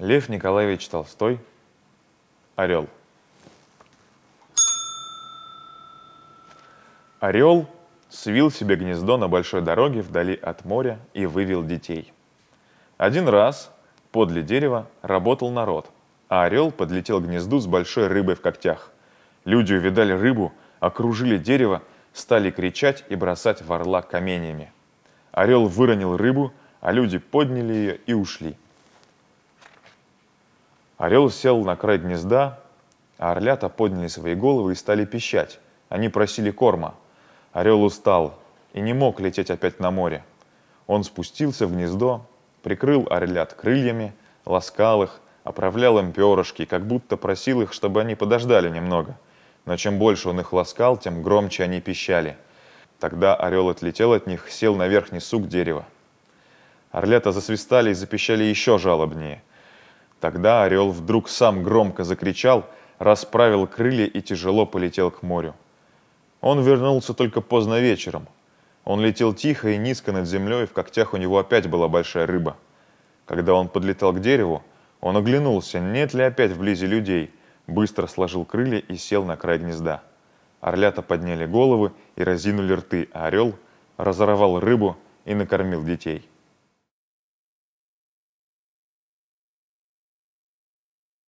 Лев Николаевич Толстой. Орел. Орел свил себе гнездо на большой дороге вдали от моря и вывел детей. Один раз подле дерева работал народ, а орел подлетел к гнезду с большой рыбой в когтях. Люди увидали рыбу, окружили дерево, стали кричать и бросать в орла каменьями. Орел выронил рыбу, а люди подняли ее и ушли. Орел сел на край гнезда, а орлята подняли свои головы и стали пищать. Они просили корма. Орел устал и не мог лететь опять на море. Он спустился в гнездо, прикрыл орлят крыльями, ласкал их, оправлял им перышки, как будто просил их, чтобы они подождали немного. Но чем больше он их ласкал, тем громче они пищали. Тогда орел отлетел от них, сел на верхний сук дерева. Орлята засвистали и запищали еще жалобнее. Тогда орел вдруг сам громко закричал, расправил крылья и тяжело полетел к морю. Он вернулся только поздно вечером. Он летел тихо и низко над землей, в когтях у него опять была большая рыба. Когда он подлетал к дереву, он оглянулся, нет ли опять вблизи людей, быстро сложил крылья и сел на край гнезда. Орлята подняли головы и разинули рты, а орел разорвал рыбу и накормил детей.